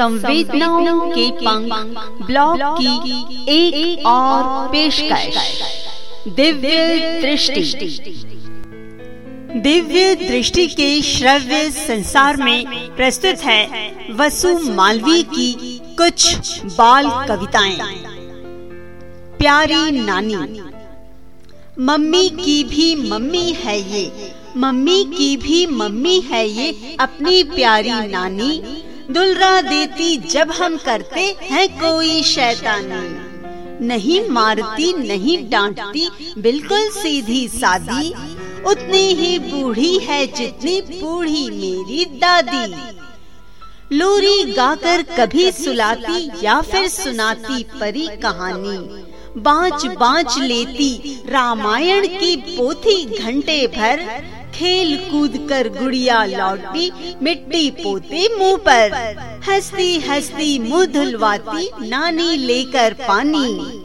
संवेदनाओं के पंख ब्लॉग की एक, एक और पेशकश। दिव्य दृष्टि। दिव्य दृष्टि के श्रव्य संसार में प्रस्तुत है वसु मालवी की कुछ बाल कविताएँ। प्यारी नानी मम्मी की भी मम्मी है ये मम्मी की भी मम्मी है ये अपनी प्यारी नानी। दुलरा देती जब हम करते हैं कोई शैतानी। नहीं मारती, नहीं डांटती, बिल्कुल सीधी सादी। उतनी ही बूढ़ी है जितनी बूढ़ी मेरी दादी। लोरी गाकर कभी सुलाती या फिर सुनाती परी कहानी। बाँच बाँच लेती। रामायण की पोथी घंटे भर। खेल कूद कर गुड़िया लौटती, मिट्टी पोते मुँह पर। हंसती हंसती मुँह धुलवाती, नानी लेकर पानी।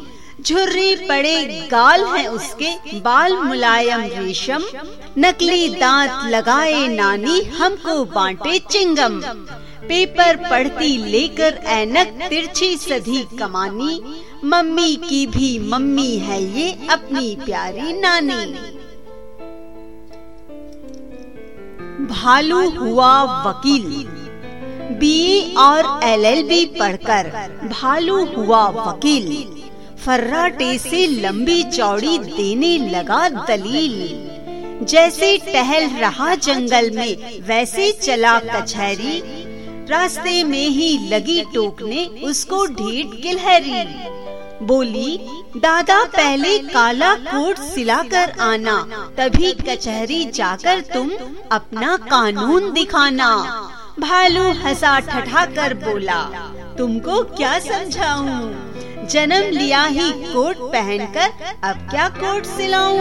झुर्री पड़े गाल हैं उसके, बाल मुलायम रेशम। नकली दांत लगाए नानी, हमको बांटे चिंगम। पेपर पढ़ती लेकर ऐनक तिरछी सधी कमानी, मम्मी की भी मम्मी है ये अपनी प्यारी नानी। भालू हुआ वकील बीए और एलएलबी पढ़कर भालू हुआ वकील, फर्राटे से लंबी चौड़ी देने लगा दलील। जैसे टहल रहा जंगल में, वैसे चला कचहरी रास्ते में ही लगी टोकने उसको ढीठ गिलहरी। बोली, दादा, पहले काला कोट सिला कर आना, तभी कचहरी जाकर तुम अपना कानून दिखाना। भालू हंसा ठठा कर बोला, तुमको क्या समझाऊं? जन्म लिया ही कोट पहनकर अब क्या कोट सिलाऊं?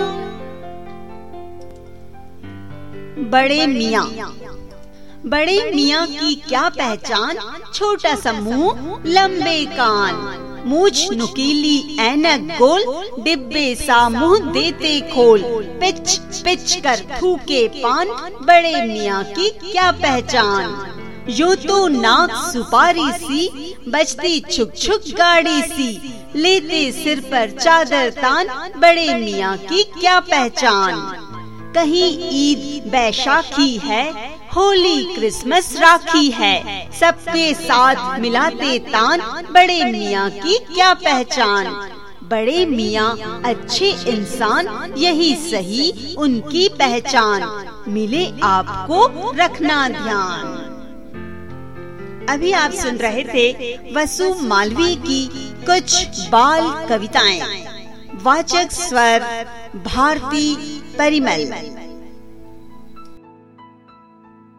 बड़े मियाँ बड़े मियाँ की क्या पहचान? छोटा समूह लंबे कान। मूछ नुकीली, ऐनक गोल, डिब्बे सा मुँह देते खोल। पिच पिच कर थूके पान, बड़े मियाँ की क्या पहचान? यो तो नाक सुपारी सी, बजती छुक छुक गाड़ी सी। लेते सिर पर चादर तान, बड़े मियाँ की क्या पहचान? कहीं ईद बैशाखी है होली क्रिसमस राखी है। सबके साथ मिलाते तान बड़े मियाँ की क्या पहचान? बड़े मियाँ, अच्छे इंसान, यही सही उनकी पहचान। मिले आपको रखना ध्यान। अभी आप सुन रहे थे वसु मालवी की कुछ बाल कविताएँ। वाचक स्वर, भारती परिमल।